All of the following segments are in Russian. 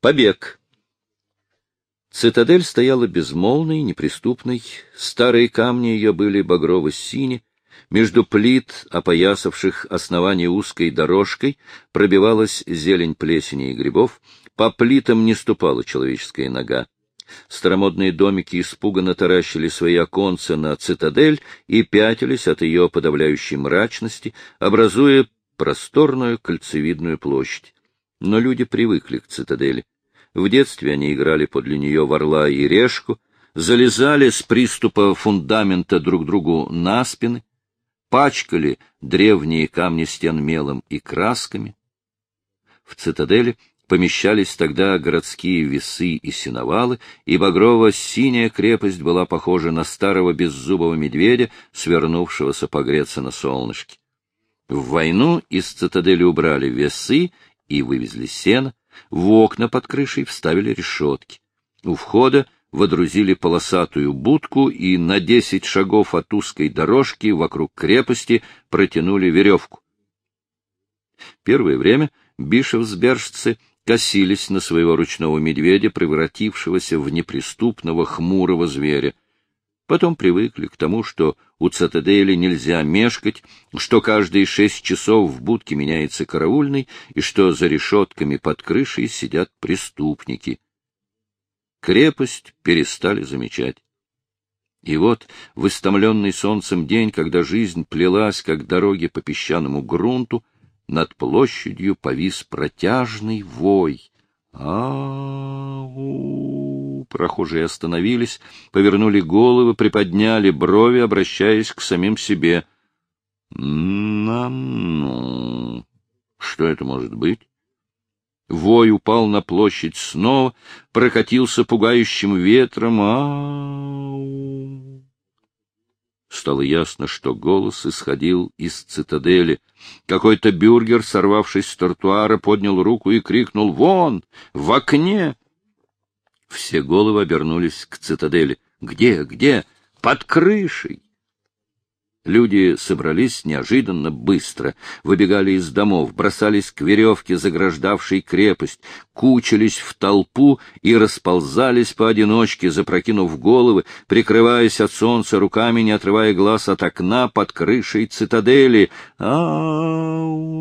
Побег. Цитадель стояла безмолвной, неприступной, старые камни ее были багрово-сини, между плит, опоясавших основание узкой дорожкой, пробивалась зелень плесени и грибов, по плитам не ступала человеческая нога. Старомодные домики испуганно таращили свои оконца на цитадель и пятились от ее подавляющей мрачности, образуя просторную кольцевидную площадь. Но люди привыкли к цитадели. В детстве они играли подле нее в орла и решку, залезали с приступа фундамента друг другу на спины, пачкали древние камни стен мелом и красками. В цитадели помещались тогда городские весы и сеновалы, и багрово-синяя крепость была похожа на старого беззубого медведя, свернувшегося погреться на солнышке. В войну из цитадели убрали весы и вывезли сено, в окна под крышей вставили решетки. У входа водрузили полосатую будку и на десять шагов от узкой дорожки вокруг крепости протянули веревку. Первое время бишевсбержцы косились на своего ручного медведя, превратившегося в неприступного хмурого зверя. Потом привыкли к тому, что у цитадели нельзя мешкать, что каждые шесть часов в будке меняется караульный, и что за решетками под крышей сидят преступники. Крепость перестали замечать. И вот, в истомленный солнцем день, когда жизнь плелась, как дороги по песчаному грунту, над площадью повис протяжный вой. «Ау!» Прохожие остановились, повернули головы, приподняли брови, обращаясь к самим себе. «Нам... ну... Что это может быть?» Вой упал на площадь снова, прокатился пугающим ветром. Ау! Стало ясно, что голос исходил из цитадели. Какой-то бюргер, сорвавшись с тротуара, поднял руку и крикнул «Вон! В окне!» Все головы обернулись к цитадели. «Где? Где? Под крышей!» Люди собрались неожиданно быстро, выбегали из домов, бросались к веревке, заграждавшей крепость, кучились в толпу и расползались поодиночке, запрокинув головы, прикрываясь от солнца руками, не отрывая глаз от окна под крышей цитадели. Ау!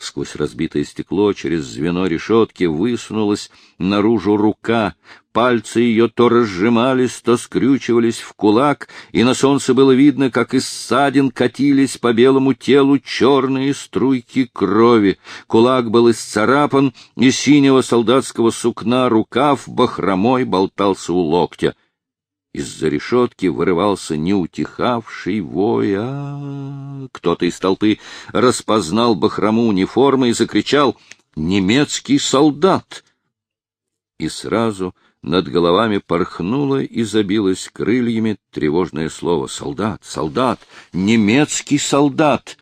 Сквозь разбитое стекло через звено решетки высунулась наружу рука. Пальцы ее то разжимались, то скрючивались в кулак, и на солнце было видно, как из ссадин катились по белому телу черные струйки крови. Кулак был исцарапан, и синего солдатского сукна рукав бахромой болтался у локтя. Из-за решетки вырывался неутихавший вой. А Кто-то из толпы распознал бахрому униформы и закричал «Немецкий солдат!» И сразу над головами порхнуло и забилось крыльями тревожное слово «Солдат! Солдат! Немецкий солдат!»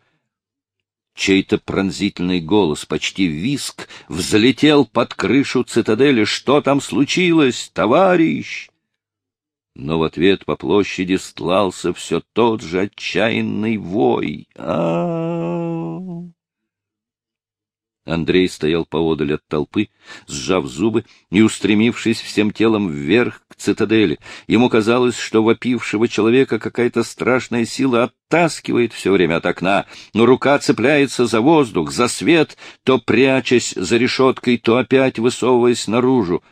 Чей-то пронзительный голос, почти виск, взлетел под крышу цитадели. «Что там случилось, товарищ?» Но в ответ по площади стлался все тот же отчаянный вой. а Андрей стоял поодаль от толпы, сжав зубы и устремившись всем телом вверх к цитадели. Ему казалось, что вопившего человека какая-то страшная сила оттаскивает все время от окна, но рука цепляется за воздух, за свет, то прячась за решеткой, то опять высовываясь наружу.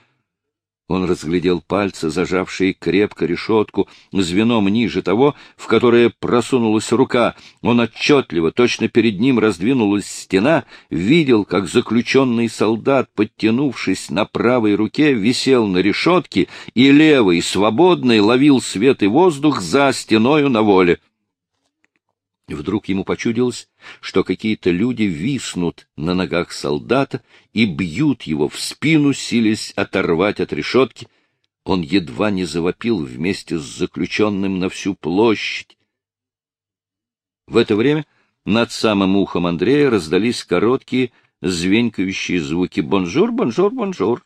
Он разглядел пальцы, зажавшие крепко решетку, звеном ниже того, в которое просунулась рука. Он отчетливо, точно перед ним раздвинулась стена, видел, как заключенный солдат, подтянувшись на правой руке, висел на решетке, и левый, свободный, ловил свет и воздух за стеною на воле. Вдруг ему почудилось, что какие-то люди виснут на ногах солдата и бьют его в спину, силясь оторвать от решетки. Он едва не завопил вместе с заключенным на всю площадь. В это время над самым ухом Андрея раздались короткие, звенькающие звуки «Бонжур, бонжур, бонжур».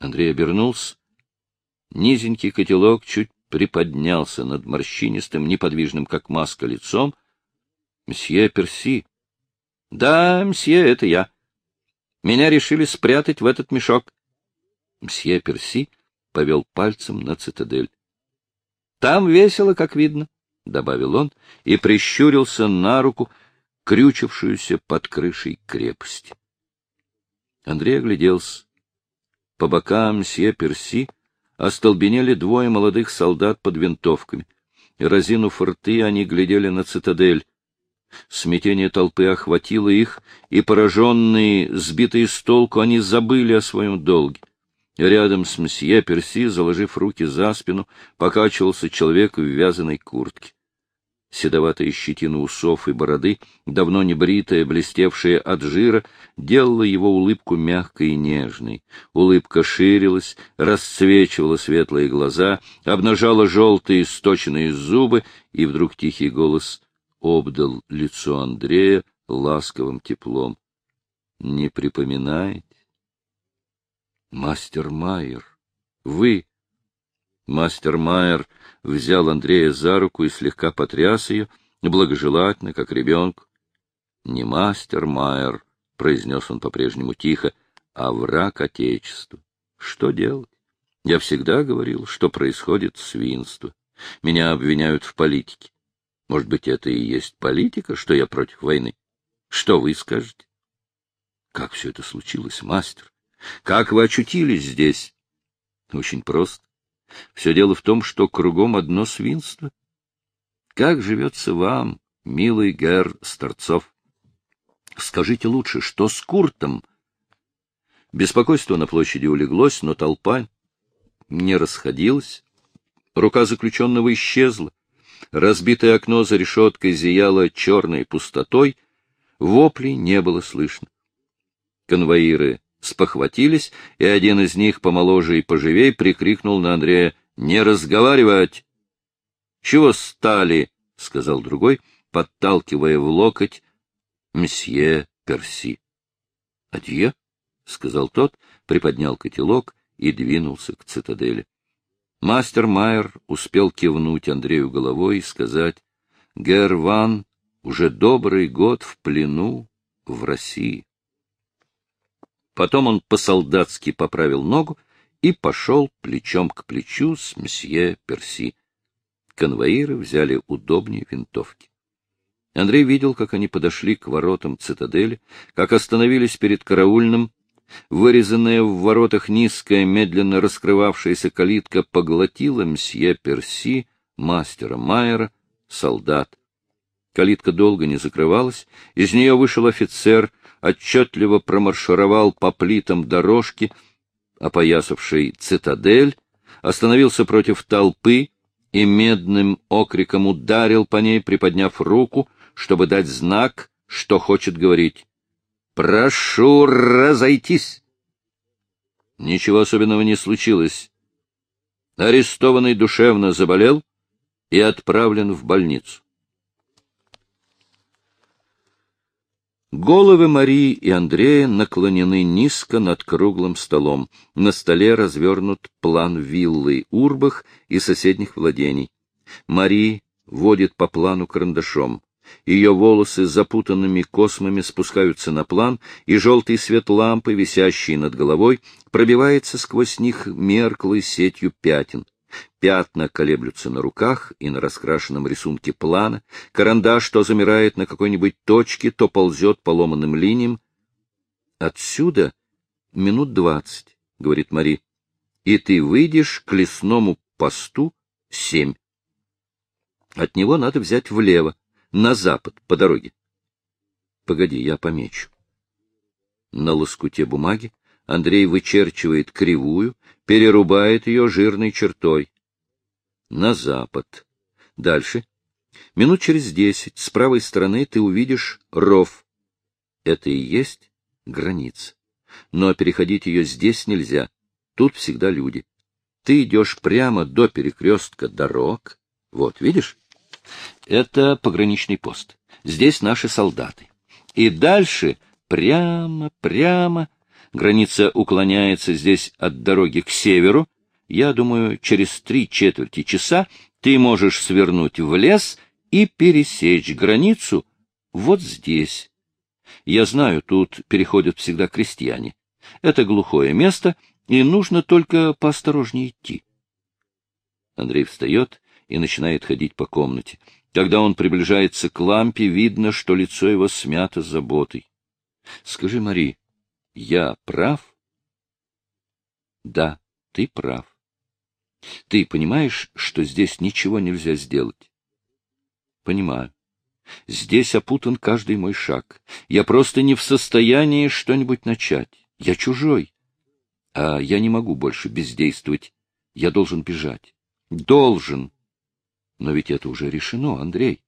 Андрей обернулся. Низенький котелок чуть приподнялся над морщинистым, неподвижным, как маска, лицом. — Мсье Перси. — Да, мсье, это я. Меня решили спрятать в этот мешок. Мсье Перси повел пальцем на цитадель. — Там весело, как видно, — добавил он и прищурился на руку, крючившуюся под крышей крепости. Андрей огляделся. По бокам мсье Перси остолбенели двое молодых солдат под винтовками. Разинув рты, они глядели на цитадель. Смятение толпы охватило их, и, пораженные, сбитые с толку, они забыли о своем долге. Рядом с мсье Перси, заложив руки за спину, покачивался человек в вязаной куртке. Седоватая щетина усов и бороды, давно не бритая, блестевшая от жира, делала его улыбку мягкой и нежной. Улыбка ширилась, расцвечивала светлые глаза, обнажала желтые сточенные зубы, и вдруг тихий голос обдал лицо Андрея ласковым теплом. — Не припоминаете? — Мастер Майер, вы... Мастер Майер взял Андрея за руку и слегка потряс ее, благожелательно, как ребенку. — Не мастер Майер, — произнес он по-прежнему тихо, — а враг Отечеству. Что делать? Я всегда говорил, что происходит свинство. Меня обвиняют в политике. Может быть, это и есть политика, что я против войны? Что вы скажете? Как все это случилось, мастер? Как вы очутились здесь? Очень просто. Все дело в том, что кругом одно свинство. Как живется вам, милый гэр Старцов? Скажите лучше, что с Куртом? Беспокойство на площади улеглось, но толпа не расходилась. Рука заключенного исчезла. Разбитое окно за решеткой зияло черной пустотой, воплей не было слышно. Конвоиры спохватились, и один из них, помоложе и поживей, прикрикнул на Андрея «Не разговаривать!» «Чего стали?» — сказал другой, подталкивая в локоть мсье Перси. «Адье?» — сказал тот, приподнял котелок и двинулся к цитадели. Мастер Майер успел кивнуть Андрею головой и сказать, «Гер Ван уже добрый год в плену в России». Потом он по-солдатски поправил ногу и пошел плечом к плечу с мсье Перси. Конвоиры взяли удобнее винтовки. Андрей видел, как они подошли к воротам цитадели, как остановились перед караульным, Вырезанная в воротах низкая, медленно раскрывавшаяся калитка поглотила мсье Перси, мастера Майера, солдат. Калитка долго не закрывалась, из нее вышел офицер, отчетливо промаршировал по плитам дорожки, опоясавшей цитадель, остановился против толпы и медным окриком ударил по ней, приподняв руку, чтобы дать знак, что хочет говорить. Прошу разойтись. Ничего особенного не случилось. Арестованный душевно заболел и отправлен в больницу. Головы Марии и Андрея наклонены низко над круглым столом. На столе развернут план виллы Урбах и соседних владений. Мария водит по плану карандашом. Ее волосы запутанными космами спускаются на план, и желтый свет лампы, висящий над головой, пробивается сквозь них мерклой сетью пятен. Пятна колеблются на руках и на раскрашенном рисунке плана, карандаш то замирает на какой-нибудь точке, то ползет по ломаным линиям. «Отсюда минут двадцать», — говорит Мари, — «и ты выйдешь к лесному посту семь. От него надо взять влево, на запад, по дороге. Погоди, я помечу. На лоскуте бумаги Андрей вычерчивает кривую, перерубает ее жирной чертой. На запад. Дальше. Минут через десять с правой стороны ты увидишь ров. Это и есть граница. Но переходить ее здесь нельзя. Тут всегда люди. Ты идешь прямо до перекрестка дорог. Вот, видишь? Это пограничный пост. Здесь наши солдаты. И дальше прямо, прямо. Граница уклоняется здесь от дороги к северу. Я думаю, через три четверти часа ты можешь свернуть в лес и пересечь границу вот здесь. Я знаю, тут переходят всегда крестьяне. Это глухое место, и нужно только поосторожнее идти. Андрей встает и начинает ходить по комнате. Когда он приближается к лампе, видно, что лицо его смято заботой. — Скажи, Мари, я прав? — Да, ты прав. Ты понимаешь, что здесь ничего нельзя сделать? — Понимаю. Здесь опутан каждый мой шаг. Я просто не в состоянии что-нибудь начать. Я чужой. А я не могу больше бездействовать. Я должен бежать. Должен. Но ведь это уже решено, Андрей.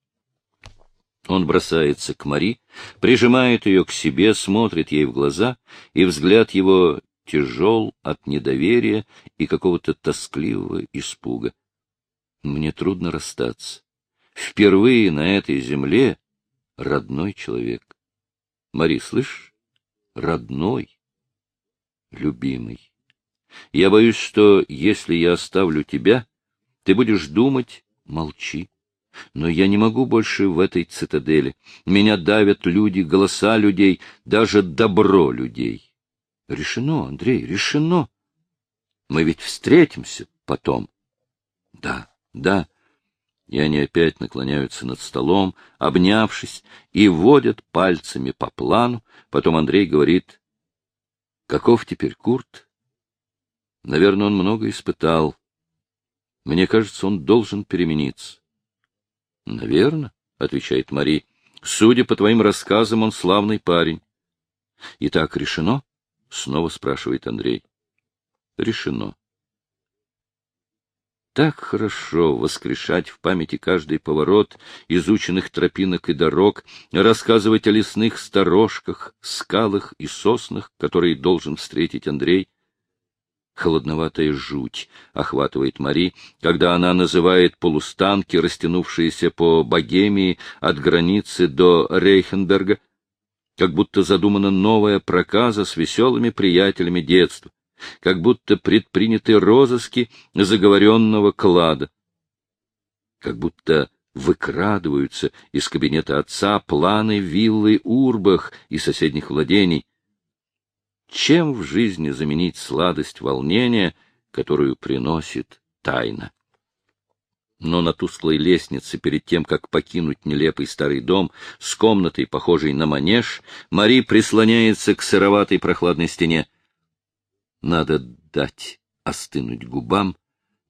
Он бросается к Мари, прижимает ее к себе, смотрит ей в глаза, и взгляд его тяжел от недоверия и какого-то тоскливого испуга. Мне трудно расстаться. Впервые на этой земле родной человек. Мари, слышь? Родной, любимый. Я боюсь, что если я оставлю тебя, ты будешь думать, молчи. Но я не могу больше в этой цитадели. Меня давят люди, голоса людей, даже добро людей. Решено, Андрей, решено. Мы ведь встретимся потом. Да, да. И они опять наклоняются над столом, обнявшись, и водят пальцами по плану. Потом Андрей говорит, каков теперь Курт? Наверное, он много испытал. Мне кажется, он должен перемениться. — Наверно, — отвечает Мари. — Судя по твоим рассказам, он славный парень. — И так решено? — снова спрашивает Андрей. — Решено. Так хорошо воскрешать в памяти каждый поворот изученных тропинок и дорог, рассказывать о лесных сторожках, скалах и соснах, которые должен встретить Андрей. Холодноватая жуть охватывает Мари, когда она называет полустанки, растянувшиеся по Богемии от границы до Рейхенберга, как будто задумана новая проказа с веселыми приятелями детства как будто предприняты розыски заговоренного клада, как будто выкрадываются из кабинета отца планы виллы Урбах и соседних владений. Чем в жизни заменить сладость волнения, которую приносит тайна? но на тусклой лестнице, перед тем, как покинуть нелепый старый дом с комнатой, похожей на манеж, Мари прислоняется к сыроватой прохладной стене. Надо дать остынуть губам,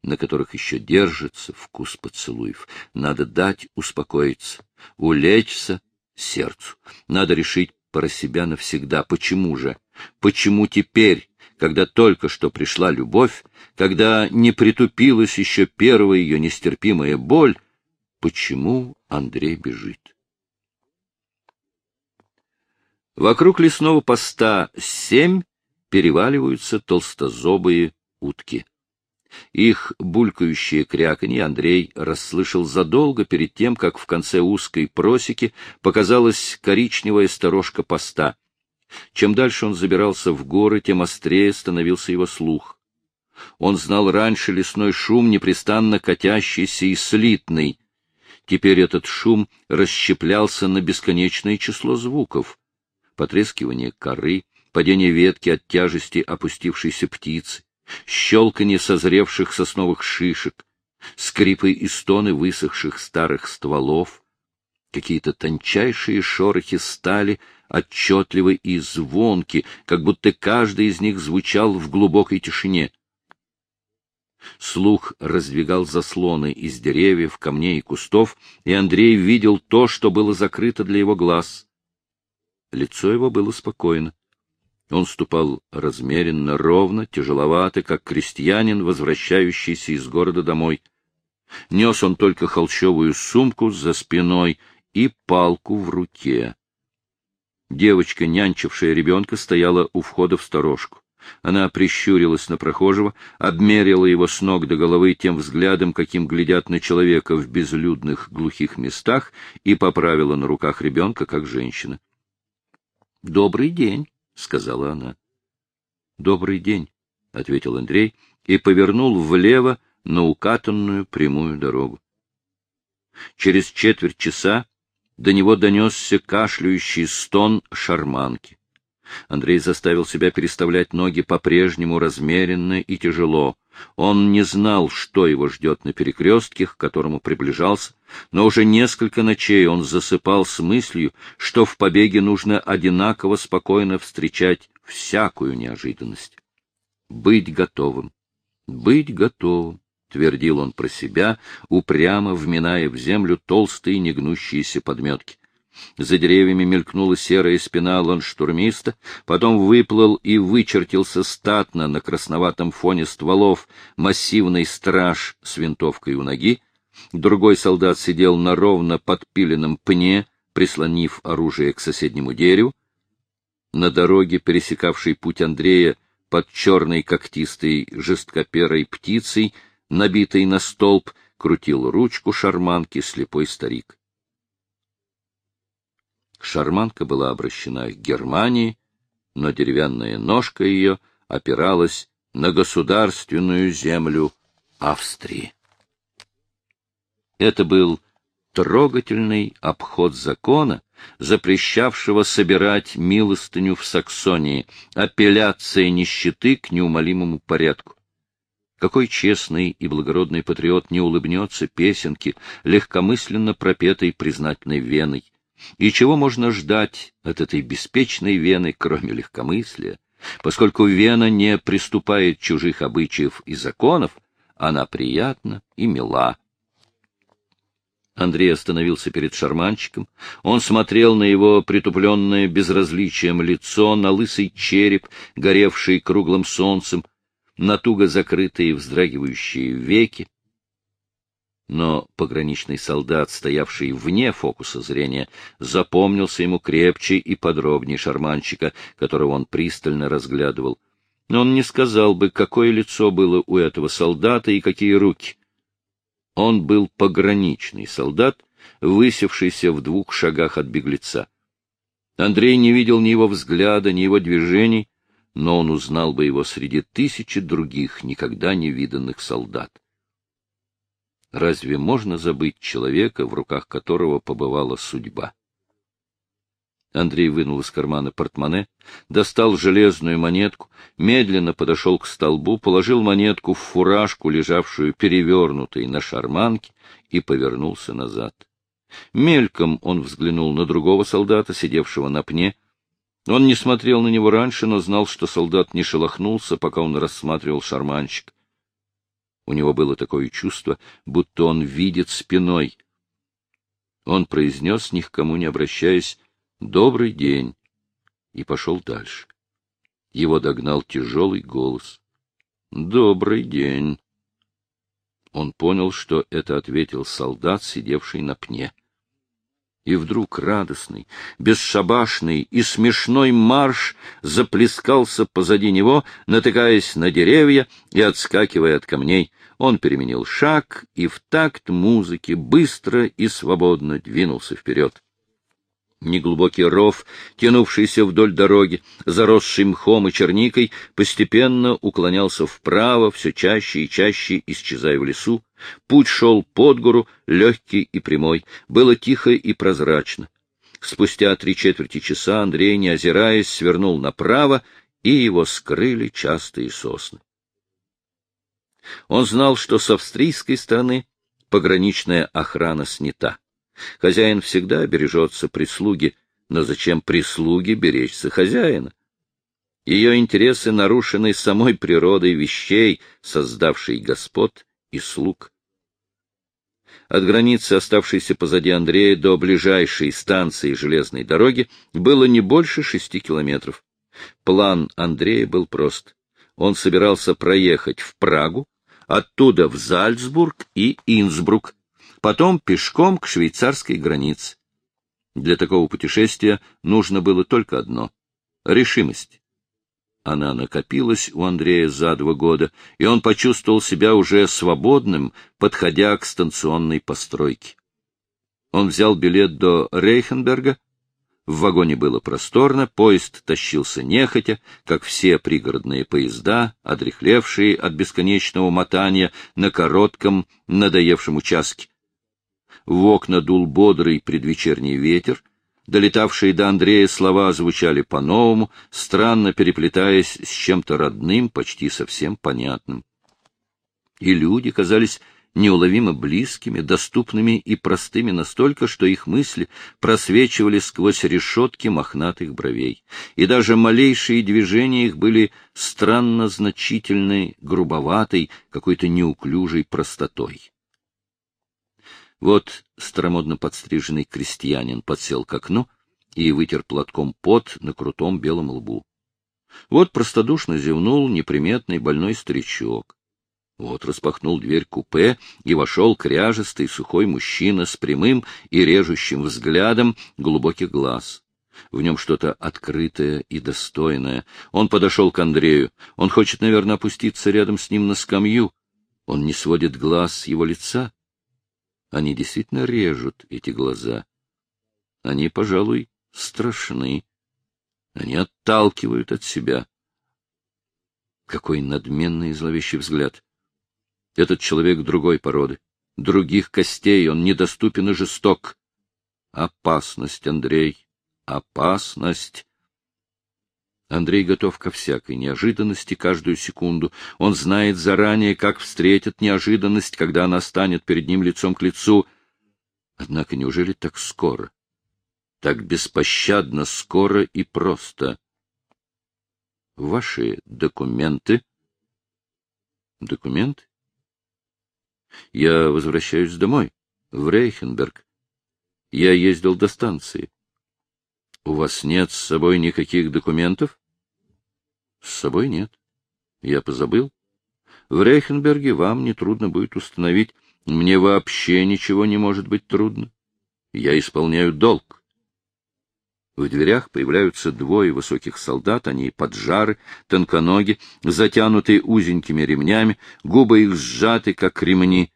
на которых еще держится вкус поцелуев. Надо дать успокоиться, улечься сердцу. Надо решить про себя навсегда. Почему же? Почему теперь, когда только что пришла любовь, когда не притупилась еще первая ее нестерпимая боль, почему Андрей бежит? Вокруг лесного поста семь переваливаются толстозобые утки. Их булькающее кряканье Андрей расслышал задолго перед тем, как в конце узкой просеки показалась коричневая сторожка поста. Чем дальше он забирался в горы, тем острее становился его слух. Он знал раньше лесной шум, непрестанно катящийся и слитный. Теперь этот шум расщеплялся на бесконечное число звуков. Потрескивание коры, падение ветки от тяжести опустившейся птицы, щелканье созревших сосновых шишек, скрипы и стоны высохших старых стволов, какие-то тончайшие шорохи стали, отчетливы и звонки, как будто каждый из них звучал в глубокой тишине. Слух раздвигал заслоны из деревьев, камней и кустов, и Андрей видел то, что было закрыто для его глаз. Лицо его было спокойно. Он ступал размеренно, ровно, тяжеловато, как крестьянин, возвращающийся из города домой. Нес он только холщовую сумку за спиной и палку в руке. Девочка, нянчившая ребенка, стояла у входа в сторожку. Она прищурилась на прохожего, обмерила его с ног до головы тем взглядом, каким глядят на человека в безлюдных глухих местах, и поправила на руках ребенка, как женщина. — Добрый день! — сказала она. — Добрый день, — ответил Андрей и повернул влево на укатанную прямую дорогу. Через четверть часа до него донесся кашляющий стон шарманки. Андрей заставил себя переставлять ноги по-прежнему размеренно и тяжело. Он не знал, что его ждет на перекрестке, к которому приближался, но уже несколько ночей он засыпал с мыслью, что в побеге нужно одинаково спокойно встречать всякую неожиданность. Быть готовым, быть готовым, — твердил он про себя, упрямо вминая в землю толстые негнущиеся подметки. За деревьями мелькнула серая спина ланштурмиста, потом выплыл и вычертился статно на красноватом фоне стволов массивный страж с винтовкой у ноги. Другой солдат сидел на ровно подпиленном пне, прислонив оружие к соседнему дереву. На дороге, пересекавшей путь Андрея под черной когтистой жесткоперой птицей, набитой на столб, крутил ручку шарманки слепой старик. Шарманка была обращена к Германии, но деревянная ножка ее опиралась на государственную землю Австрии. Это был трогательный обход закона, запрещавшего собирать милостыню в Саксонии, апелляция нищеты к неумолимому порядку. Какой честный и благородный патриот не улыбнется песенке, легкомысленно пропетой признательной веной? И чего можно ждать от этой беспечной вены, кроме легкомыслия? Поскольку вена не приступает чужих обычаев и законов, она приятна и мила. Андрей остановился перед шарманчиком. Он смотрел на его притупленное безразличием лицо, на лысый череп, горевший круглым солнцем, на туго закрытые вздрагивающие веки но пограничный солдат, стоявший вне фокуса зрения, запомнился ему крепче и подробнее шарманщика, которого он пристально разглядывал. Но он не сказал бы, какое лицо было у этого солдата и какие руки. Он был пограничный солдат, высевшийся в двух шагах от беглеца. Андрей не видел ни его взгляда, ни его движений, но он узнал бы его среди тысячи других никогда не виданных солдат. Разве можно забыть человека, в руках которого побывала судьба? Андрей вынул из кармана портмоне, достал железную монетку, медленно подошел к столбу, положил монетку в фуражку, лежавшую перевернутой на шарманке, и повернулся назад. Мельком он взглянул на другого солдата, сидевшего на пне. Он не смотрел на него раньше, но знал, что солдат не шелохнулся, пока он рассматривал шарманщик. У него было такое чувство, будто он видит спиной. Он произнес, ни к кому не обращаясь, «Добрый день!» и пошел дальше. Его догнал тяжелый голос. «Добрый день!» Он понял, что это ответил солдат, сидевший на пне. И вдруг радостный, бесшабашный и смешной марш заплескался позади него, натыкаясь на деревья и отскакивая от камней. Он переменил шаг и в такт музыки быстро и свободно двинулся вперед. Неглубокий ров, тянувшийся вдоль дороги, заросший мхом и черникой, постепенно уклонялся вправо, все чаще и чаще исчезая в лесу. Путь шел под гору, легкий и прямой. Было тихо и прозрачно. Спустя три четверти часа Андрей, не озираясь, свернул направо, и его скрыли частые сосны. Он знал, что с австрийской стороны пограничная охрана снята. Хозяин всегда бережется прислуги, но зачем прислуге беречься хозяина? Ее интересы нарушены самой природой вещей, создавшей господ и слуг. От границы, оставшейся позади Андрея, до ближайшей станции железной дороги было не больше шести километров. План Андрея был прост. Он собирался проехать в Прагу, оттуда в Зальцбург и Инсбрук, потом пешком к швейцарской границе. Для такого путешествия нужно было только одно — решимость. Она накопилась у Андрея за два года, и он почувствовал себя уже свободным, подходя к станционной постройке. Он взял билет до Рейхенберга. В вагоне было просторно, поезд тащился нехотя, как все пригородные поезда, одрехлевшие от бесконечного мотания на коротком, надоевшем участке. В окна дул бодрый предвечерний ветер, долетавшие до Андрея слова звучали по-новому, странно переплетаясь с чем-то родным, почти совсем понятным. И люди казались неуловимо близкими, доступными и простыми настолько, что их мысли просвечивали сквозь решетки мохнатых бровей, и даже малейшие движения их были странно значительной, грубоватой, какой-то неуклюжей простотой. Вот старомодно подстриженный крестьянин подсел к окну и вытер платком пот на крутом белом лбу. Вот простодушно зевнул неприметный больной старичок. Вот распахнул дверь купе, и вошел кряжестый сухой мужчина с прямым и режущим взглядом глубоких глаз. В нем что-то открытое и достойное. Он подошел к Андрею. Он хочет, наверное, опуститься рядом с ним на скамью. Он не сводит глаз с его лица. Они действительно режут, эти глаза. Они, пожалуй, страшны. Они отталкивают от себя. Какой надменный и зловещий взгляд! Этот человек другой породы, других костей, он недоступен и жесток. Опасность, Андрей, опасность. Андрей готов ко всякой неожиданности каждую секунду. Он знает заранее, как встретит неожиданность, когда она станет перед ним лицом к лицу. Однако неужели так скоро? Так беспощадно скоро и просто? Ваши документы? Документы? Я возвращаюсь домой, в Рейхенберг. Я ездил до станции. У вас нет с собой никаких документов? С собой нет. Я позабыл. В Рейхенберге вам нетрудно будет установить. Мне вообще ничего не может быть трудно. Я исполняю долг. В дверях появляются двое высоких солдат, они поджары, тонконоги, затянутые узенькими ремнями, губы их сжаты, как ремни.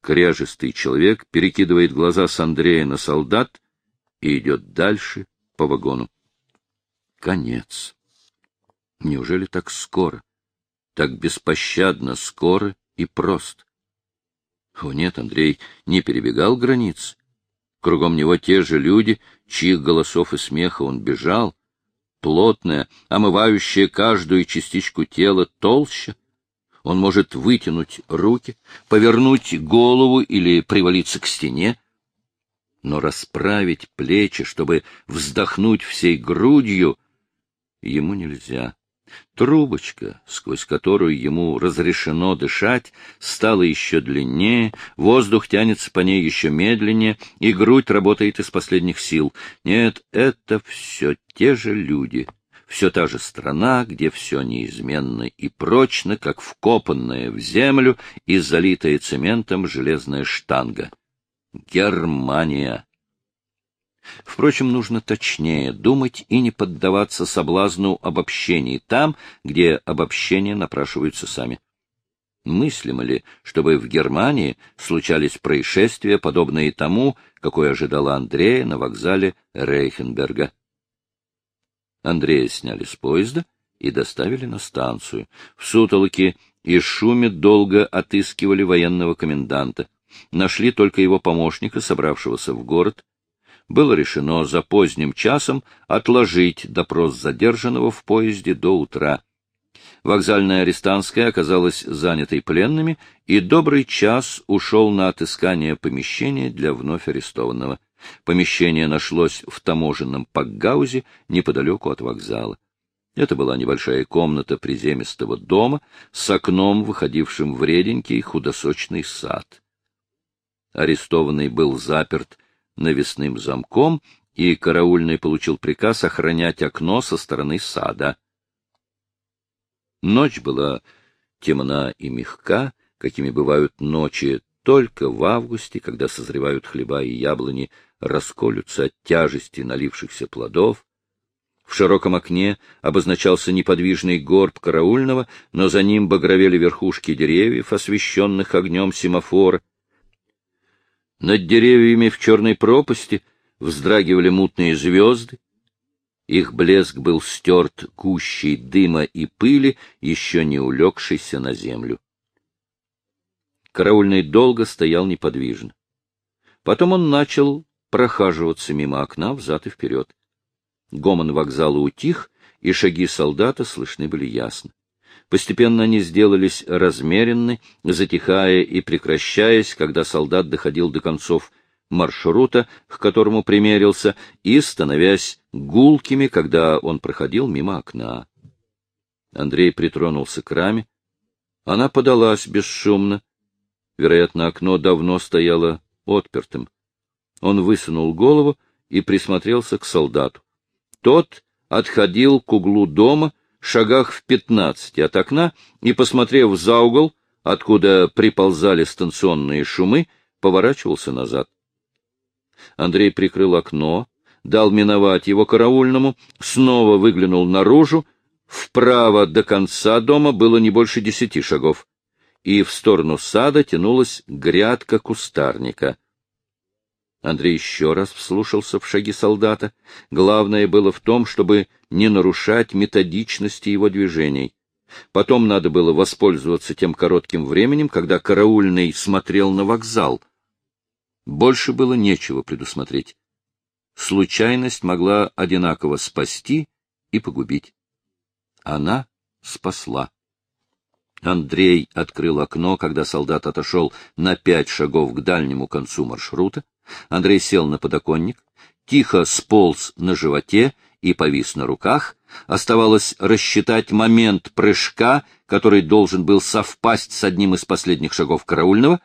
Кряжистый человек перекидывает глаза с Андрея на солдат и идет дальше по вагону. Конец. Неужели так скоро? Так беспощадно скоро и прост? О нет, Андрей не перебегал границ. Кругом него те же люди, чьих голосов и смеха он бежал, плотная, омывающая каждую частичку тела толща. Он может вытянуть руки, повернуть голову или привалиться к стене, но расправить плечи, чтобы вздохнуть всей грудью, ему нельзя. Трубочка, сквозь которую ему разрешено дышать, стала еще длиннее, воздух тянется по ней еще медленнее, и грудь работает из последних сил. Нет, это все те же люди, все та же страна, где все неизменно и прочно, как вкопанная в землю и залитая цементом железная штанга. Германия. Впрочем, нужно точнее думать и не поддаваться соблазну обобщений там, где обобщения напрашиваются сами. Мыслимо ли, чтобы в Германии случались происшествия, подобные тому, какое ожидала Андрея на вокзале Рейхенберга? Андрея сняли с поезда и доставили на станцию. В сутолоке и шуме долго отыскивали военного коменданта. Нашли только его помощника, собравшегося в город, было решено за поздним часом отложить допрос задержанного в поезде до утра. Вокзальная арестантская оказалась занятой пленными, и добрый час ушел на отыскание помещения для вновь арестованного. Помещение нашлось в таможенном Пакгаузе неподалеку от вокзала. Это была небольшая комната приземистого дома с окном, выходившим в реденький худосочный сад. Арестованный был заперт навесным замком, и караульный получил приказ охранять окно со стороны сада. Ночь была темна и мягка, какими бывают ночи только в августе, когда созревают хлеба и яблони, расколются от тяжести налившихся плодов. В широком окне обозначался неподвижный горб караульного, но за ним багровели верхушки деревьев, освещенных огнем семафора, над деревьями в черной пропасти вздрагивали мутные звезды. Их блеск был стерт кущей дыма и пыли, еще не улегшейся на землю. Караульный долго стоял неподвижно. Потом он начал прохаживаться мимо окна взад и вперед. Гомон вокзала утих, и шаги солдата слышны были ясно. Постепенно они сделались размеренны, затихая и прекращаясь, когда солдат доходил до концов маршрута, к которому примерился, и становясь гулкими, когда он проходил мимо окна. Андрей притронулся к раме. Она подалась бесшумно. Вероятно, окно давно стояло отпертым. Он высунул голову и присмотрелся к солдату. Тот отходил к углу дома, шагах в пятнадцати от окна, и, посмотрев за угол, откуда приползали станционные шумы, поворачивался назад. Андрей прикрыл окно, дал миновать его караульному, снова выглянул наружу, вправо до конца дома было не больше десяти шагов, и в сторону сада тянулась грядка кустарника. Андрей еще раз вслушался в шаги солдата. Главное было в том, чтобы не нарушать методичности его движений. Потом надо было воспользоваться тем коротким временем, когда караульный смотрел на вокзал. Больше было нечего предусмотреть. Случайность могла одинаково спасти и погубить. Она спасла. Андрей открыл окно, когда солдат отошел на пять шагов к дальнему концу маршрута. Андрей сел на подоконник, тихо сполз на животе и повис на руках. Оставалось рассчитать момент прыжка, который должен был совпасть с одним из последних шагов караульного.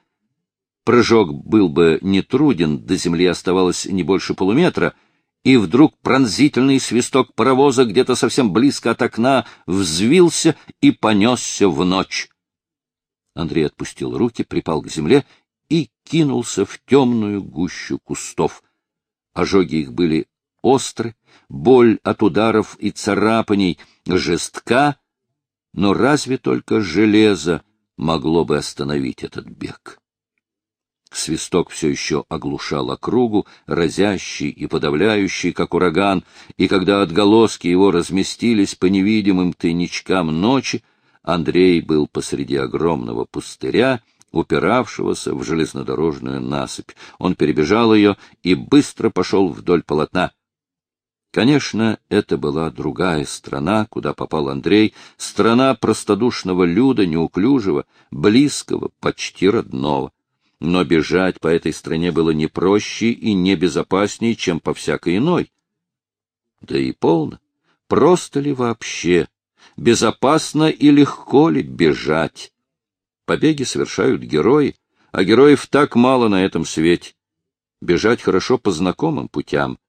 Прыжок был бы нетруден, до земли оставалось не больше полуметра, и вдруг пронзительный свисток паровоза где-то совсем близко от окна взвился и понесся в ночь. Андрей отпустил руки, припал к земле и кинулся в темную гущу кустов. Ожоги их были остры, боль от ударов и царапаний жестка, но разве только железо могло бы остановить этот бег? Свисток все еще оглушал округу, разящий и подавляющий, как ураган, и когда отголоски его разместились по невидимым тайничкам ночи, Андрей был посреди огромного пустыря, упиравшегося в железнодорожную насыпь. Он перебежал ее и быстро пошел вдоль полотна. Конечно, это была другая страна, куда попал Андрей, страна простодушного люда, неуклюжего, близкого, почти родного. Но бежать по этой стране было не проще и не безопаснее, чем по всякой иной. Да и полно. Просто ли вообще? Безопасно и легко ли бежать? Побеги совершают герои, а героев так мало на этом свете. Бежать хорошо по знакомым путям.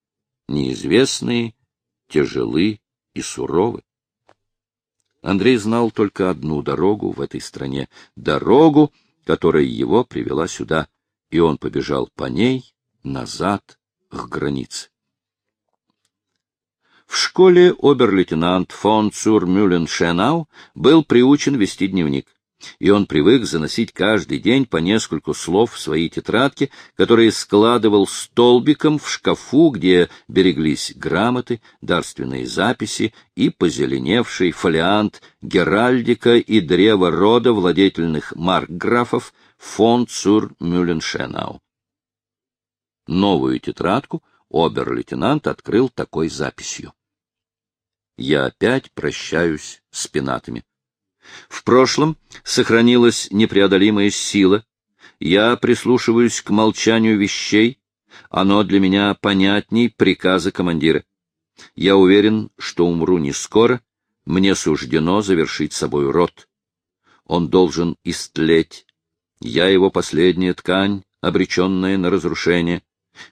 Неизвестные, тяжелы и суровы. Андрей знал только одну дорогу в этой стране — дорогу, которая его привела сюда, и он побежал по ней назад к границе. В школе обер-лейтенант фон Цур-Мюллен-Шенау был приучен вести дневник и он привык заносить каждый день по нескольку слов в свои тетрадки, которые складывал столбиком в шкафу, где береглись грамоты, дарственные записи и позеленевший фолиант Геральдика и древо рода владетельных маркграфов фон Цур Мюлленшенау. Новую тетрадку обер-лейтенант открыл такой записью. «Я опять прощаюсь с пенатами. В прошлом сохранилась непреодолимая сила. Я прислушиваюсь к молчанию вещей. Оно для меня понятней приказа командира. Я уверен, что умру не скоро. Мне суждено завершить собой род. Он должен истлеть. Я его последняя ткань, обреченная на разрушение.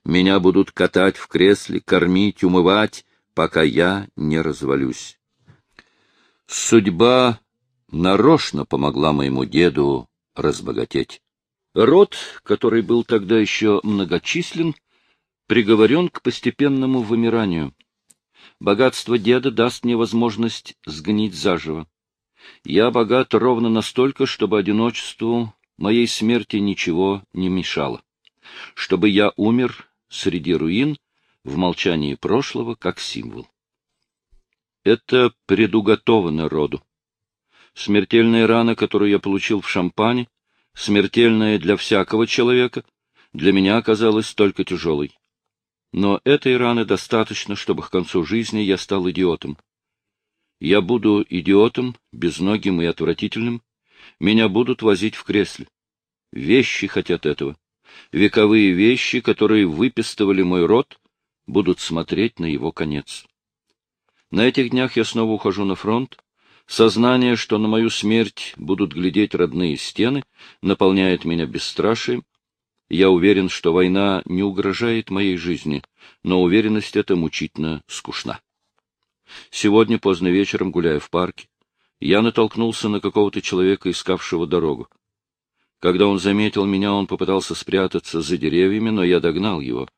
Меня будут катать в кресле, кормить, умывать, пока я не развалюсь. Судьба нарочно помогла моему деду разбогатеть. Род, который был тогда еще многочислен, приговорен к постепенному вымиранию. Богатство деда даст мне возможность сгнить заживо. Я богат ровно настолько, чтобы одиночеству моей смерти ничего не мешало. Чтобы я умер среди руин, в молчании прошлого, как символ. Это предуготовано роду. Смертельная рана, которую я получил в шампане, смертельная для всякого человека, для меня оказалась только тяжелой. Но этой раны достаточно, чтобы к концу жизни я стал идиотом. Я буду идиотом, безногим и отвратительным. Меня будут возить в кресле. Вещи хотят этого. Вековые вещи, которые выпистывали мой род, будут смотреть на его конец. На этих днях я снова ухожу на фронт. Сознание, что на мою смерть будут глядеть родные стены, наполняет меня бесстрашием. Я уверен, что война не угрожает моей жизни, но уверенность эта мучительно скучна. Сегодня поздно вечером, гуляя в парке, я натолкнулся на какого-то человека, искавшего дорогу. Когда он заметил меня, он попытался спрятаться за деревьями, но я догнал его.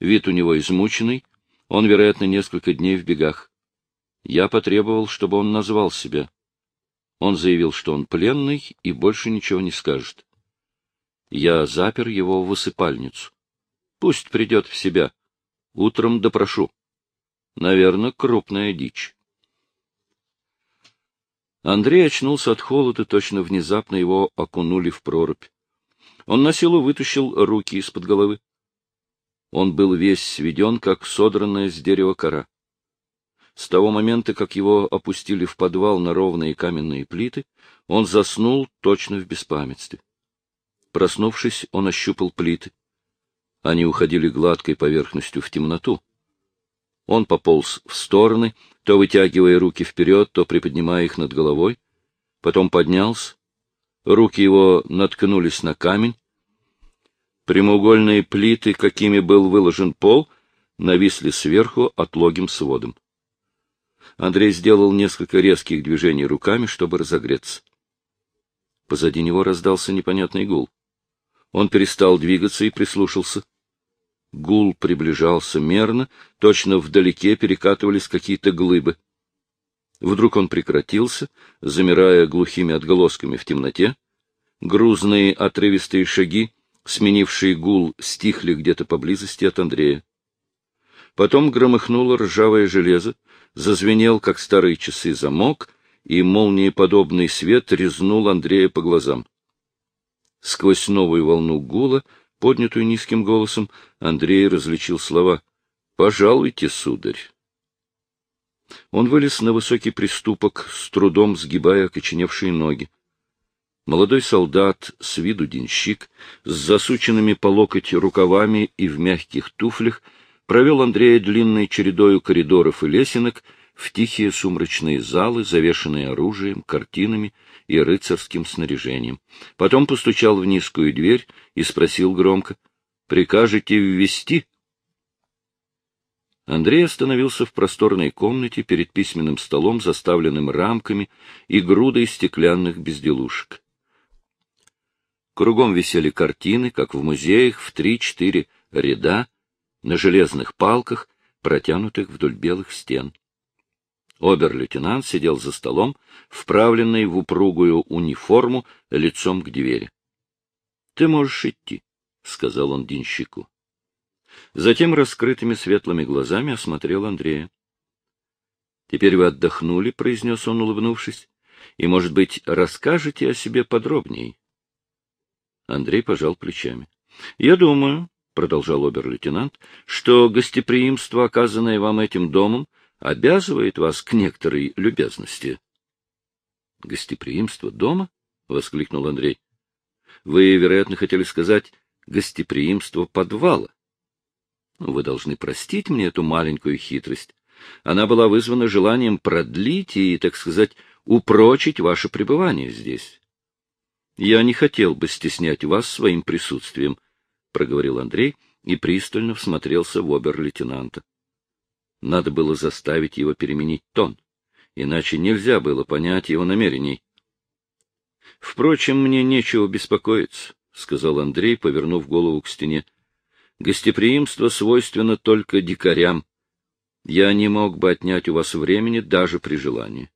Вид у него измученный, он, вероятно, несколько дней в бегах. Я потребовал, чтобы он назвал себя. Он заявил, что он пленный и больше ничего не скажет. Я запер его в высыпальницу. Пусть придет в себя. Утром допрошу. Наверное, крупная дичь. Андрей очнулся от холода, точно внезапно его окунули в прорубь. Он на силу вытащил руки из-под головы. Он был весь сведен, как содранная с дерева кора. С того момента, как его опустили в подвал на ровные каменные плиты, он заснул точно в беспамятстве. Проснувшись, он ощупал плиты. Они уходили гладкой поверхностью в темноту. Он пополз в стороны, то вытягивая руки вперед, то приподнимая их над головой. Потом поднялся. Руки его наткнулись на камень. Прямоугольные плиты, какими был выложен пол, нависли сверху отлогим сводом. Андрей сделал несколько резких движений руками, чтобы разогреться. Позади него раздался непонятный гул. Он перестал двигаться и прислушался. Гул приближался мерно, точно вдалеке перекатывались какие-то глыбы. Вдруг он прекратился, замирая глухими отголосками в темноте. Грузные отрывистые шаги, сменившие гул, стихли где-то поблизости от Андрея. Потом громыхнуло ржавое железо, зазвенел, как старые часы, замок, и молниеподобный свет резнул Андрея по глазам. Сквозь новую волну гула поднятую низким голосом, Андрей различил слова «Пожалуйте, сударь». Он вылез на высокий приступок, с трудом сгибая окоченевшие ноги. Молодой солдат, с виду денщик, с засученными по локоть рукавами и в мягких туфлях, провел Андрея длинной чередою коридоров и лесенок в тихие сумрачные залы, завешенные оружием, картинами и рыцарским снаряжением. Потом постучал в низкую дверь и спросил громко, «Прикажете ввести?» Андрей остановился в просторной комнате перед письменным столом, заставленным рамками и грудой стеклянных безделушек. Кругом висели картины, как в музеях, в три-четыре ряда, на железных палках, протянутых вдоль белых стен. Обер-лейтенант сидел за столом, вправленный в упругую униформу, лицом к двери. — Ты можешь идти, — сказал он денщику. Затем раскрытыми светлыми глазами осмотрел Андрея. — Теперь вы отдохнули, — произнес он, улыбнувшись, — и, может быть, расскажете о себе подробней. Андрей пожал плечами. — Я думаю, — продолжал обер-лейтенант, — что гостеприимство, оказанное вам этим домом, обязывает вас к некоторой любезности. — Гостеприимство дома? — воскликнул Андрей. — Вы, вероятно, хотели сказать гостеприимство подвала. Вы должны простить мне эту маленькую хитрость. Она была вызвана желанием продлить и, так сказать, упрочить ваше пребывание здесь. Я не хотел бы стеснять вас своим присутствием, — проговорил Андрей и пристально всмотрелся в обер-лейтенанта. Надо было заставить его переменить тон, иначе нельзя было понять его намерений. — Впрочем, мне нечего беспокоиться, — сказал Андрей, повернув голову к стене. — Гостеприимство свойственно только дикарям. Я не мог бы отнять у вас времени даже при желании.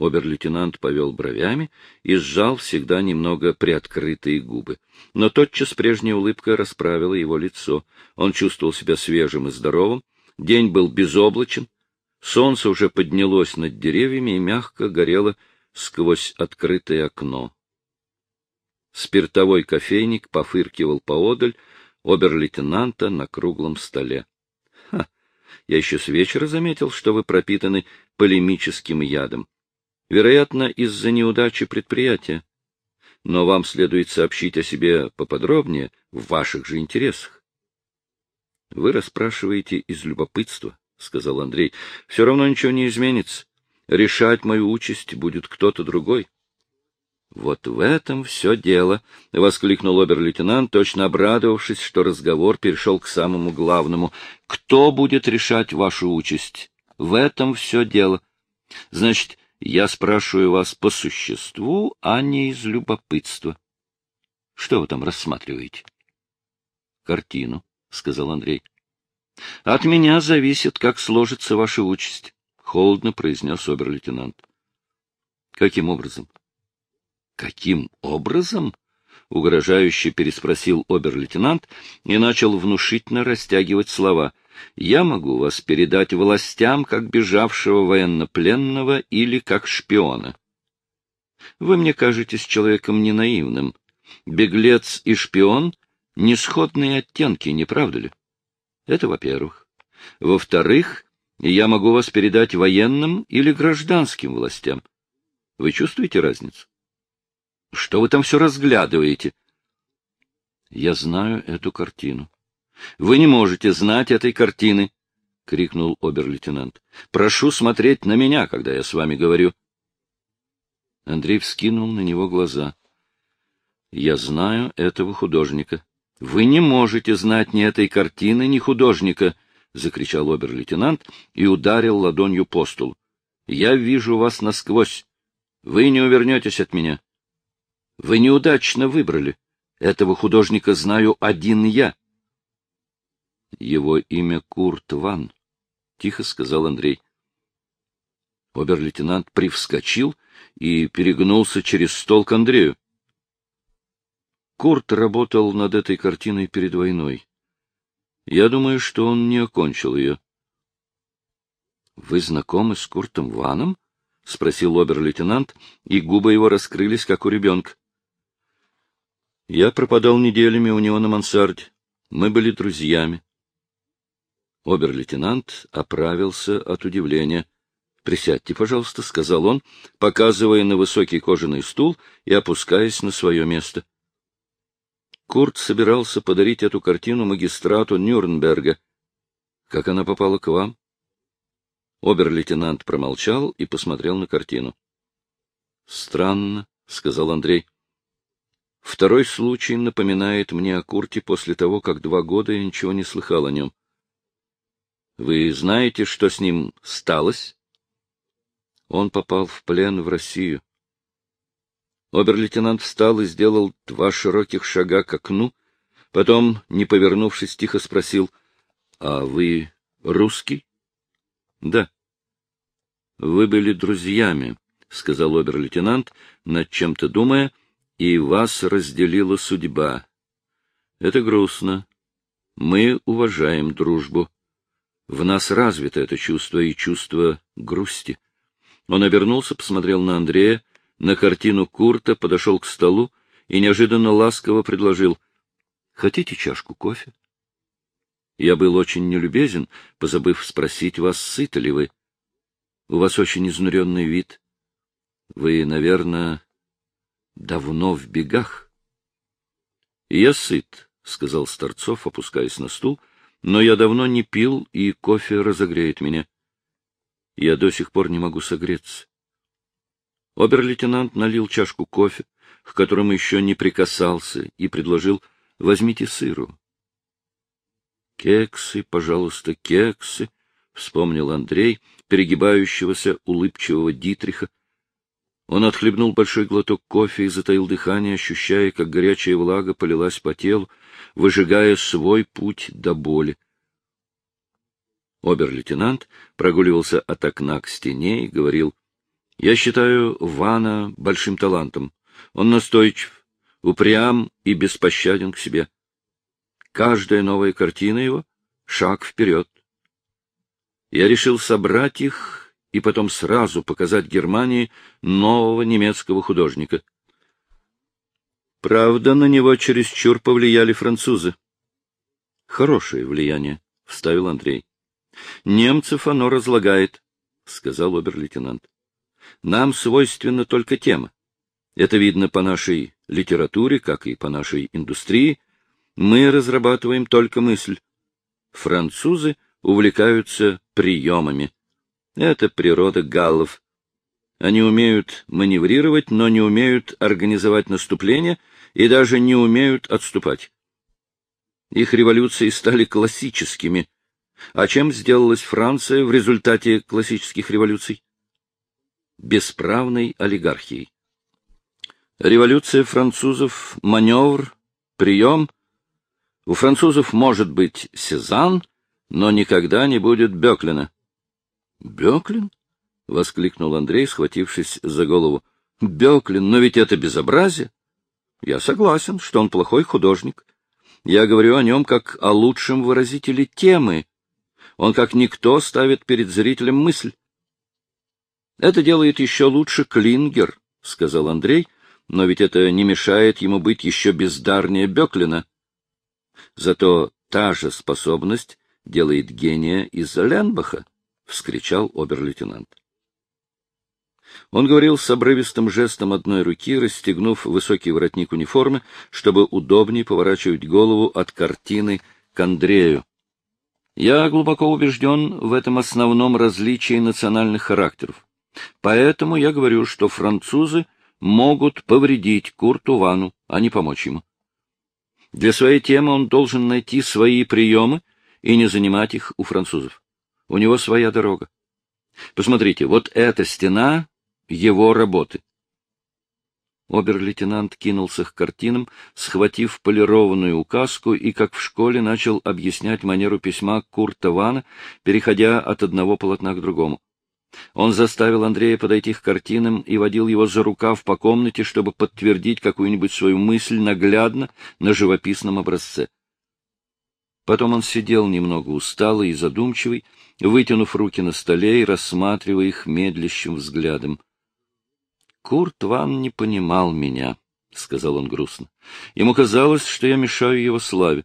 Обер-лейтенант повел бровями и сжал всегда немного приоткрытые губы. Но тотчас прежняя улыбка расправила его лицо. Он чувствовал себя свежим и здоровым, День был безоблачен, солнце уже поднялось над деревьями и мягко горело сквозь открытое окно. Спиртовой кофейник пофыркивал поодаль обер-лейтенанта на круглом столе. Ха! Я еще с вечера заметил, что вы пропитаны полемическим ядом. Вероятно, из-за неудачи предприятия. Но вам следует сообщить о себе поподробнее в ваших же интересах. — Вы расспрашиваете из любопытства, — сказал Андрей. — Все равно ничего не изменится. Решать мою участь будет кто-то другой. — Вот в этом все дело, — воскликнул обер-лейтенант, точно обрадовавшись, что разговор перешел к самому главному. — Кто будет решать вашу участь? В этом все дело. Значит, я спрашиваю вас по существу, а не из любопытства. Что вы там рассматриваете? — Картину, — сказал Андрей. — От меня зависит, как сложится ваша участь, — холодно произнес обер-лейтенант. — Каким образом? — Каким образом? — угрожающе переспросил обер-лейтенант и начал внушительно растягивать слова — я могу вас передать властям как бежавшего военнопленного или как шпиона. Вы мне кажетесь человеком ненаивным. Беглец и шпион — несходные оттенки, не правда ли? Это во-первых. Во-вторых, я могу вас передать военным или гражданским властям. Вы чувствуете разницу? Что вы там все разглядываете? Я знаю эту картину. Вы не можете знать этой картины, — крикнул обер-лейтенант. — Прошу смотреть на меня, когда я с вами говорю. Андрей вскинул на него глаза. — Я знаю этого художника. — Вы не можете знать ни этой картины, ни художника, — закричал обер-лейтенант и ударил ладонью по столу. — Я вижу вас насквозь. Вы не увернетесь от меня. Вы неудачно выбрали. Этого художника знаю один я. Его имя Курт Ван, — тихо сказал Андрей. Обер-лейтенант привскочил и перегнулся через стол к Андрею. Курт работал над этой картиной перед войной. Я думаю, что он не окончил ее. — Вы знакомы с Куртом Ваном? — спросил обер-лейтенант, и губы его раскрылись, как у ребенка. Я пропадал неделями у него на мансарде. Мы были друзьями. Обер-лейтенант оправился от удивления. — Присядьте, пожалуйста, — сказал он, показывая на высокий кожаный стул и опускаясь на свое место. Курт собирался подарить эту картину магистрату Нюрнберга. Как она попала к вам? Обер-лейтенант промолчал и посмотрел на картину. — Странно, — сказал Андрей. Второй случай напоминает мне о Курте после того, как два года я ничего не слыхал о нем. Вы знаете, что с ним сталось? Он попал в плен в Россию. Обер-лейтенант встал и сделал два широких шага к окну, потом, не повернувшись, тихо спросил, — А вы русский? — Да. — Вы были друзьями, — сказал обер-лейтенант, над чем-то думая, — и вас разделила судьба. Это грустно. Мы уважаем дружбу. В нас развито это чувство и чувство грусти. Он обернулся, посмотрел на Андрея, на картину Курта, подошел к столу и неожиданно ласково предложил. — Хотите чашку кофе? Я был очень нелюбезен, позабыв спросить вас, сыты ли вы. У вас очень изнуренный вид. Вы, наверное, давно в бегах. — Я сыт, — сказал Старцов, опускаясь на стул, но я давно не пил, и кофе разогреет меня. Я до сих пор не могу согреться. Обер-лейтенант налил чашку кофе, к которому еще не прикасался, и предложил «возьмите сыру». «Кексы, пожалуйста, кексы», — вспомнил Андрей, перегибающегося улыбчивого Дитриха, он отхлебнул большой глоток кофе и затаил дыхание, ощущая, как горячая влага полилась по телу, выжигая свой путь до боли. Обер-лейтенант прогуливался от окна к стене и говорил, — Я считаю Вана большим талантом. Он настойчив, упрям и беспощаден к себе. Каждая новая картина его — шаг вперед. Я решил собрать их и потом сразу показать Германии нового немецкого художника. Правда, на него чересчур повлияли французы. — Хорошее влияние, — вставил Андрей. — Немцев оно разлагает, — сказал обер-лейтенант. — Нам свойственна только тема. Это видно по нашей литературе, как и по нашей индустрии. Мы разрабатываем только мысль. Французы увлекаются приемами. Это природа галлов. Они умеют маневрировать, но не умеют организовать наступление и даже не умеют отступать. Их революции стали классическими. А чем сделалась Франция в результате классических революций? Бесправной олигархией. Революция французов — маневр, прием. У французов может быть Сезанн, но никогда не будет Беклина. — Беклин? — воскликнул Андрей, схватившись за голову. — Беклин, но ведь это безобразие. Я согласен, что он плохой художник. Я говорю о нем как о лучшем выразителе темы. Он как никто ставит перед зрителем мысль. Это делает еще лучше Клингер, — сказал Андрей, но ведь это не мешает ему быть еще бездарнее Беклина. Зато та же способность делает гения из Ленбаха, — вскричал обер-лейтенант. Он говорил с обрывистым жестом одной руки, расстегнув высокий воротник униформы, чтобы удобнее поворачивать голову от картины к Андрею. Я глубоко убежден в этом основном различии национальных характеров. Поэтому я говорю, что французы могут повредить Курту Вану, а не помочь ему. Для своей темы он должен найти свои приемы и не занимать их у французов. У него своя дорога. Посмотрите, вот эта стена — его работы. Обер-лейтенант кинулся к картинам, схватив полированную указку и, как в школе, начал объяснять манеру письма Курта Вана, переходя от одного полотна к другому. Он заставил Андрея подойти к картинам и водил его за рукав по комнате, чтобы подтвердить какую-нибудь свою мысль наглядно на живописном образце. Потом он сидел немного усталый и задумчивый, вытянув руки на столе и рассматривая их медлящим взглядом. Курт Ван не понимал меня, — сказал он грустно. Ему казалось, что я мешаю его славе.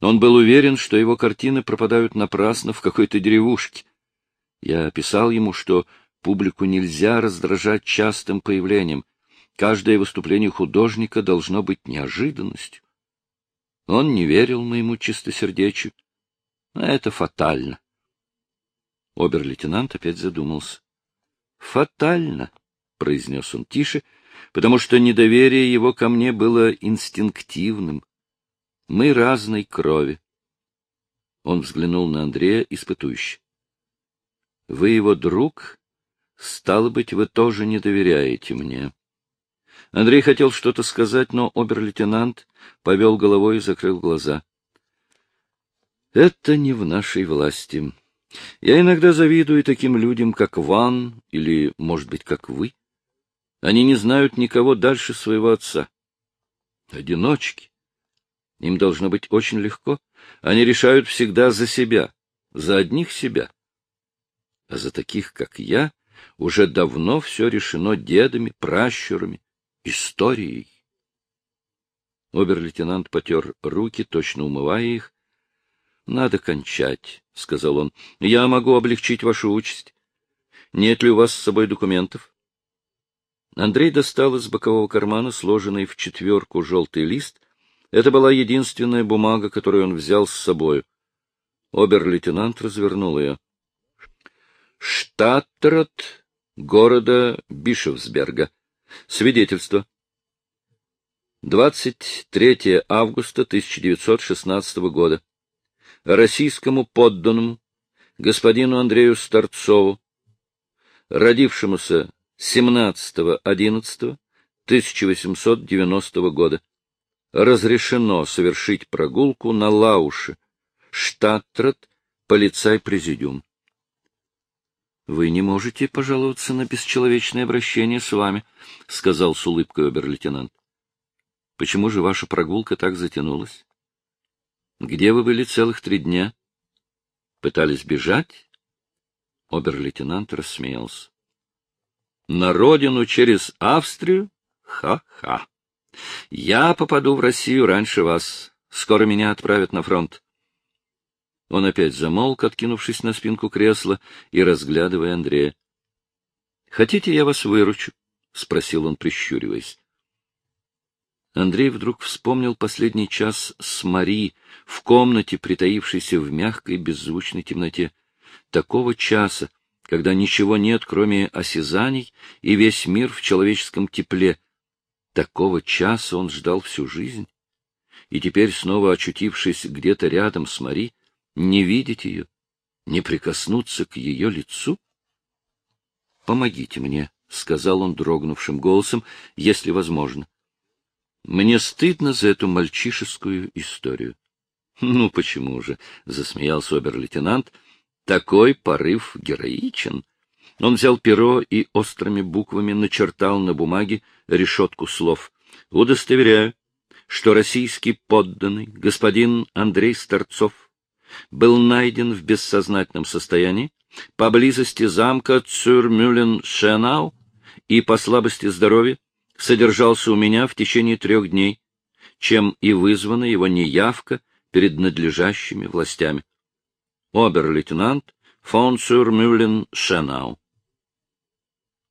Он был уверен, что его картины пропадают напрасно в какой-то деревушке. Я писал ему, что публику нельзя раздражать частым появлением. Каждое выступление художника должно быть неожиданностью. Он не верил моему чистосердечию. А это фатально. Обер-лейтенант опять задумался. — Фатально, — произнес он тише, потому что недоверие его ко мне было инстинктивным. Мы разной крови. Он взглянул на Андрея испытующе. — Вы его друг? Стало быть, вы тоже не доверяете мне. Андрей хотел что-то сказать, но обер-лейтенант повел головой и закрыл глаза. — Это не в нашей власти. Я иногда завидую таким людям, как Ван или, может быть, как вы. Они не знают никого дальше своего отца. Одиночки. Им должно быть очень легко. Они решают всегда за себя, за одних себя. А за таких, как я, уже давно все решено дедами, пращурами, историей. Обер-лейтенант потер руки, точно умывая их. — Надо кончать, — сказал он. — Я могу облегчить вашу участь. Нет ли у вас с собой документов? Андрей достал из бокового кармана сложенный в четверку желтый лист. Это была единственная бумага, которую он взял с собою. Обер-лейтенант развернул ее. Штаттрот города Бишевсберга. Свидетельство. 23 августа 1916 года. Российскому подданному, господину Андрею Старцову, родившемуся 17.11.1890 года, разрешено совершить прогулку на Лауше, Штаттрот, полицай-президиум. — Вы не можете пожаловаться на бесчеловечное обращение с вами, — сказал с улыбкой обер-лейтенант. — Почему же ваша прогулка так затянулась? Где вы были целых три дня? Пытались бежать? Обер-лейтенант рассмеялся. — На родину через Австрию? Ха-ха! Я попаду в Россию раньше вас. Скоро меня отправят на фронт. Он опять замолк, откинувшись на спинку кресла и разглядывая Андрея. — Хотите, я вас выручу? — спросил он, прищуриваясь. Андрей вдруг вспомнил последний час с Мари в комнате, притаившейся в мягкой беззвучной темноте. Такого часа, когда ничего нет, кроме осязаний, и весь мир в человеческом тепле. Такого часа он ждал всю жизнь. И теперь, снова очутившись где-то рядом с Мари, не видеть ее, не прикоснуться к ее лицу? — Помогите мне, — сказал он дрогнувшим голосом, — если возможно. Мне стыдно за эту мальчишескую историю. — Ну, почему же? — засмеялся обер-лейтенант. — Такой порыв героичен. Он взял перо и острыми буквами начертал на бумаге решетку слов. — Удостоверяю, что российский подданный, господин Андрей Старцов, был найден в бессознательном состоянии поблизости замка Цюрмюлен-Шенау и по слабости здоровья содержался у меня в течение трех дней, чем и вызвана его неявка перед надлежащими властями. Обер-лейтенант фон Цюрмюлен-Шенау.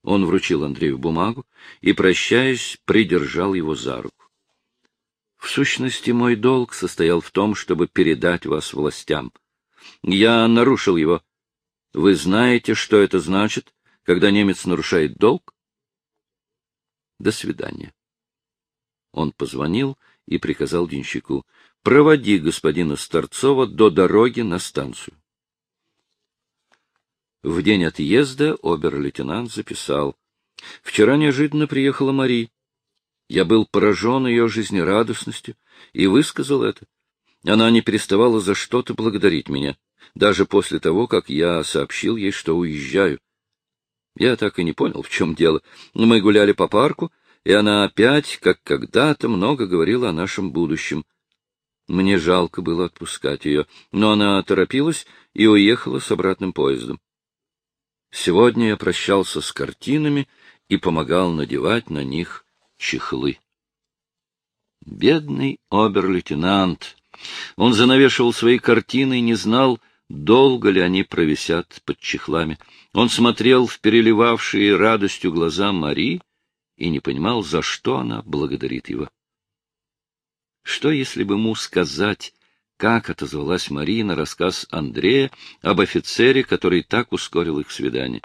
Он вручил Андрею бумагу и, прощаясь, придержал его за руку. В сущности, мой долг состоял в том, чтобы передать вас властям. Я нарушил его. Вы знаете, что это значит, когда немец нарушает долг? До свидания. Он позвонил и приказал денщику. Проводи господина Старцова до дороги на станцию. В день отъезда обер-лейтенант записал. Вчера неожиданно приехала Мари. Я был поражен ее жизнерадостностью и высказал это. Она не переставала за что-то благодарить меня, даже после того, как я сообщил ей, что уезжаю. Я так и не понял, в чем дело. Мы гуляли по парку, и она опять, как когда-то, много говорила о нашем будущем. Мне жалко было отпускать ее, но она торопилась и уехала с обратным поездом. Сегодня я прощался с картинами и помогал надевать на них чехлы. Бедный обер-лейтенант! Он занавешивал свои картины и не знал, долго ли они провисят под чехлами. Он смотрел в переливавшие радостью глаза Мари и не понимал, за что она благодарит его. Что, если бы ему сказать, как отозвалась Мария на рассказ Андрея об офицере, который так ускорил их свидание?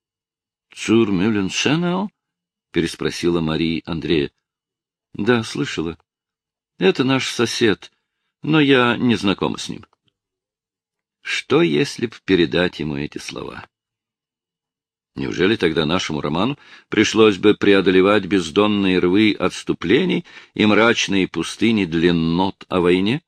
— Цур Мюлленшенау? — переспросила Мария Андрея. — Да, слышала. Это наш сосед, но я не знакома с ним. Что, если б передать ему эти слова? Неужели тогда нашему роману пришлось бы преодолевать бездонные рвы отступлений и мрачные пустыни длиннот о войне?